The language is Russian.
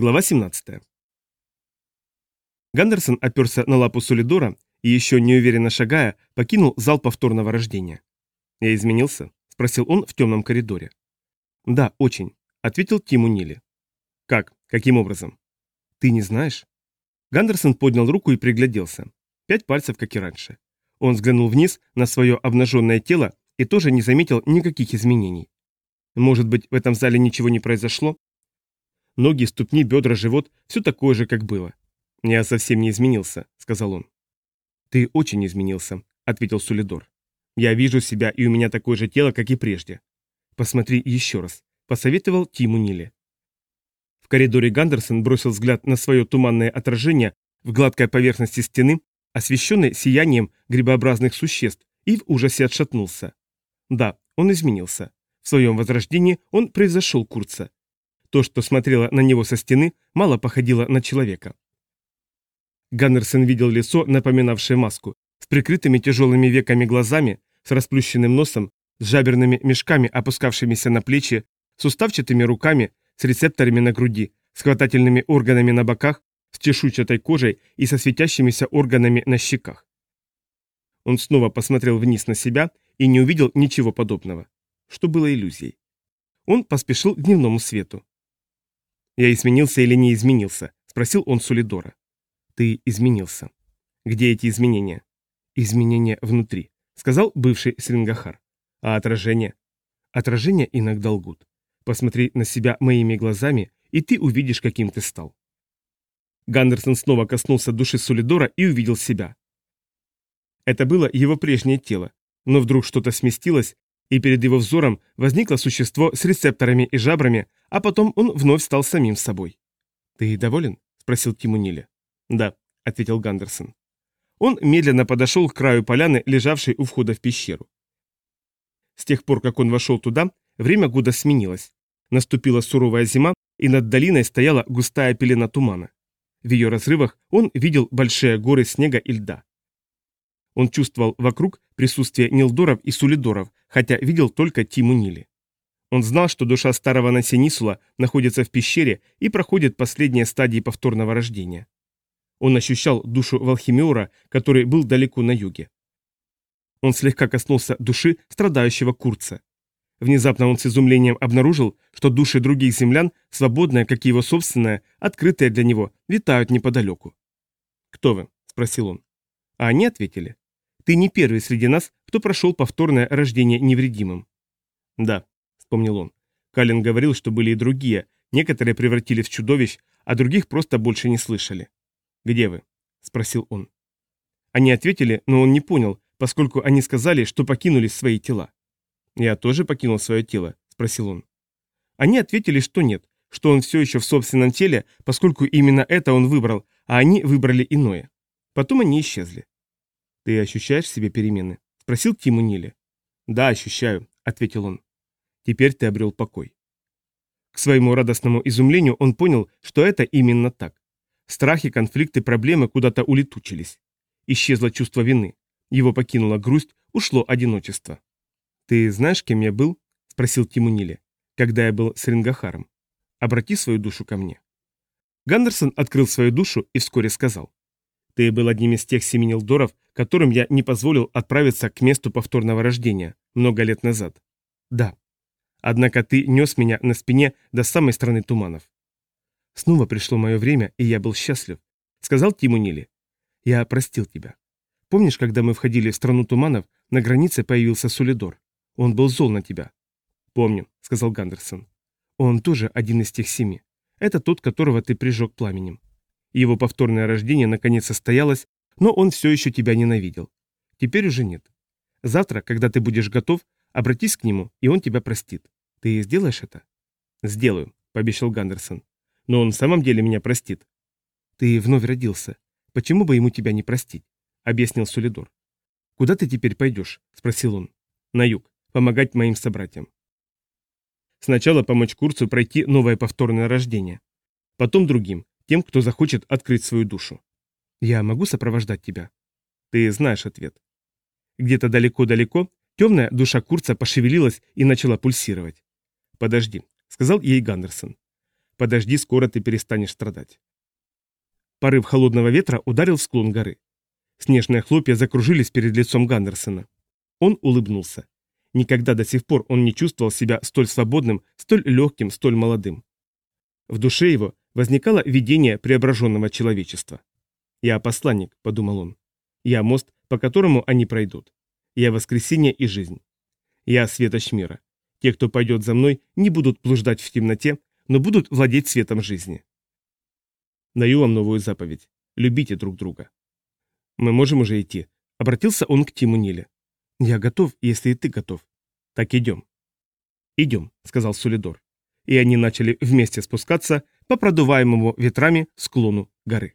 Глава 17. Гандерсон оперся на лапу Солидора и, еще неуверенно шагая, покинул зал повторного рождения. «Я изменился?» – спросил он в темном коридоре. «Да, очень», – ответил Тиму Нили. «Как? Каким образом?» «Ты не знаешь?» Гандерсон поднял руку и пригляделся. Пять пальцев, как и раньше. Он взглянул вниз на свое обнаженное тело и тоже не заметил никаких изменений. Может быть, в этом зале ничего не произошло? Ноги, ступни, бедра, живот – все такое же, как было. «Я совсем не изменился», – сказал он. «Ты очень изменился», – ответил Сулидор. «Я вижу себя, и у меня такое же тело, как и прежде. Посмотри еще раз», – посоветовал Тиму Ниле. В коридоре Гандерсон бросил взгляд на свое туманное отражение в гладкой поверхности стены, освещенной сиянием грибообразных существ, и в ужасе отшатнулся. Да, он изменился. В своем возрождении он превзошел Курца. То, что смотрело на него со стены, мало походило на человека. Ганнерсон видел лицо, напоминавшее маску, с прикрытыми тяжелыми веками глазами, с расплющенным носом, с жаберными мешками, опускавшимися на плечи, с уставчатыми руками, с рецепторами на груди, с хватательными органами на боках, с чешуйчатой кожей и со светящимися органами на щеках. Он снова посмотрел вниз на себя и не увидел ничего подобного, что было иллюзией. Он поспешил к дневному свету. «Я изменился или не изменился?» – спросил он Сулидора. «Ты изменился». «Где эти изменения?» «Изменения внутри», – сказал бывший Срингахар. «А отражение?» «Отражение иногда лгут. Посмотри на себя моими глазами, и ты увидишь, каким ты стал». Гандерсон снова коснулся души Сулидора и увидел себя. Это было его прежнее тело, но вдруг что-то сместилось, и перед его взором возникло существо с рецепторами и жабрами, а потом он вновь стал самим собой. «Ты доволен?» – спросил Тимунили. «Да», – ответил Гандерсон. Он медленно подошел к краю поляны, лежавшей у входа в пещеру. С тех пор, как он вошел туда, время года сменилось. Наступила суровая зима, и над долиной стояла густая пелена тумана. В ее разрывах он видел большие горы снега и льда. Он чувствовал вокруг присутствие Нилдоров и Сулидоров, хотя видел только Тиму Нили. Он знал, что душа старого Насенисула находится в пещере и проходит последние стадии повторного рождения. Он ощущал душу Валхимиора, который был далеко на юге. Он слегка коснулся души страдающего Курца. Внезапно он с изумлением обнаружил, что души других землян, свободные, как и его собственная, открытые для него, витают неподалеку. «Кто вы?» – спросил он. А они ответили. Ты не первый среди нас, кто прошел повторное рождение невредимым. Да, вспомнил он. Калин говорил, что были и другие, некоторые превратились в чудовищ, а других просто больше не слышали. Где вы? Спросил он. Они ответили, но он не понял, поскольку они сказали, что покинули свои тела. «Я тоже покинул свое тело?» – спросил он. Они ответили, что нет, что он все еще в собственном теле, поскольку именно это он выбрал, а они выбрали иное. Потом они исчезли. «Ты ощущаешь в себе перемены?» – спросил Тиму Нили. «Да, ощущаю», – ответил он. «Теперь ты обрел покой». К своему радостному изумлению он понял, что это именно так. Страхи, конфликты, проблемы куда-то улетучились. Исчезло чувство вины. Его покинула грусть, ушло одиночество. «Ты знаешь, кем я был?» – спросил Тиму Нили. «Когда я был с Рингахаром. Обрати свою душу ко мне». Гандерсон открыл свою душу и вскоре сказал. Ты был одним из тех семи Нилдоров, которым я не позволил отправиться к месту повторного рождения много лет назад. Да. Однако ты нес меня на спине до самой страны туманов. Снова пришло мое время, и я был счастлив, сказал Тиму Нили. Я простил тебя. Помнишь, когда мы входили в страну туманов, на границе появился Сулидор? Он был зол на тебя. Помню, сказал Гандерсон. Он тоже один из тех семи. Это тот, которого ты прижег пламенем. Его повторное рождение наконец состоялось, но он все еще тебя ненавидел. Теперь уже нет. Завтра, когда ты будешь готов, обратись к нему, и он тебя простит. Ты сделаешь это? Сделаю, пообещал Гандерсон. Но он в самом деле меня простит. Ты вновь родился. Почему бы ему тебя не простить? Объяснил Сулидор. Куда ты теперь пойдешь? Спросил он. На юг. Помогать моим собратьям. Сначала помочь Курцу пройти новое повторное рождение. Потом другим, тем, кто захочет открыть свою душу. Я могу сопровождать тебя? Ты знаешь ответ. Где-то далеко-далеко темная душа Курца пошевелилась и начала пульсировать. «Подожди», — сказал ей Гандерсон. Подожди, скоро ты перестанешь страдать. Порыв холодного ветра ударил в склон горы. Снежные хлопья закружились перед лицом Гандерсона. Он улыбнулся. Никогда до сих пор он не чувствовал себя столь свободным, столь легким, столь молодым. В душе его возникало видение преображенного человечества. «Я посланник», — подумал он. «Я мост, по которому они пройдут. Я воскресение и жизнь. Я светоч мира. Те, кто пойдет за мной, не будут блуждать в темноте, но будут владеть светом жизни. Даю вам новую заповедь. Любите друг друга. Мы можем уже идти. Обратился он к Тиму Ниле. Я готов, если и ты готов. Так идем. Идем, сказал Сулидор. И они начали вместе спускаться по продуваемому ветрами склону горы.